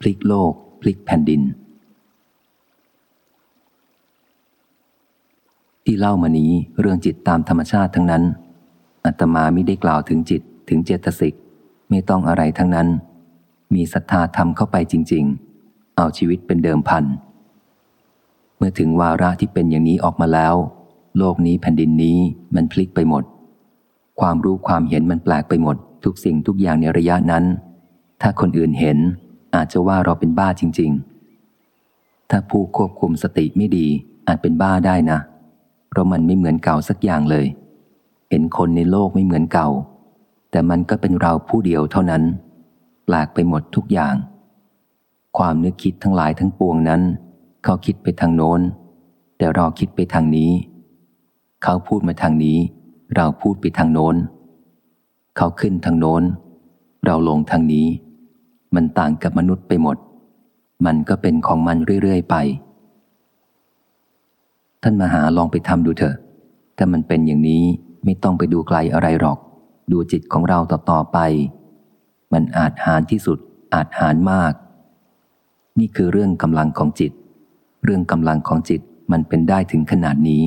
พลิกโลก พลิกแผ่นดิน ที่เล่ามานี้เรื่องจิตตามธรรมชาติทั้งนั้นอัตมาไม่ได้กล่าวถึงจิตถึงเจตสิกไม่ต้องอะไรทั้งนั้น มีศรัทธาทำเข้าไปจริง ๆ เอาชีวิตเป็นเดิมพัน เมื่อถึงวาระที่เป็นอย่างนี้ออกมาแล้ว โลกนี้แผ่นดินนี้มันพลิกไปหมด ความรู้ความเห็นมันแปลกไปหมด ทุกสิ่งทุกอย่างในระยะนั้น ถ้าคนอื่นเห็น อาจจะว่าเราเป็นบ้าจริง ๆ ถ้าผู้ควบคุมสติไม่ดีอาจเป็นบ้าได้นะ เพราะมันไม่เหมือนเก่าสักอย่างเลย เห็นคนในโลกไม่เหมือนเก่า แต่มันก็เป็นเราผู้เดียวเท่านั้นแปลกไปหมดทุกอย่าง ความนึกคิดทั้งหลายทั้งปวงนั้น เขาคิดไปทางโน้น แต่เราคิดไปทางนี้ เขาพูดมาทางนี้ เราพูดไปทางโน้น เขาขึ้นทางโน้น เราลงทางนี้ มันต่างกับมนุษย์ไปหมด มันก็เป็นของมันเรื่อย ๆ ไป ท่านมหาลองไปทำดูเถอะ ถ้ามันเป็นอย่างนี้ไม่ต้องไปดูไกลอะไรหรอก ดูจิตของเราต่อๆไป มันอาจหารที่สุด อาจหารมาก นี่คือเรื่องกำลังของจิต เรื่องกำลังของจิตมันเป็นได้ถึงขนาดนี้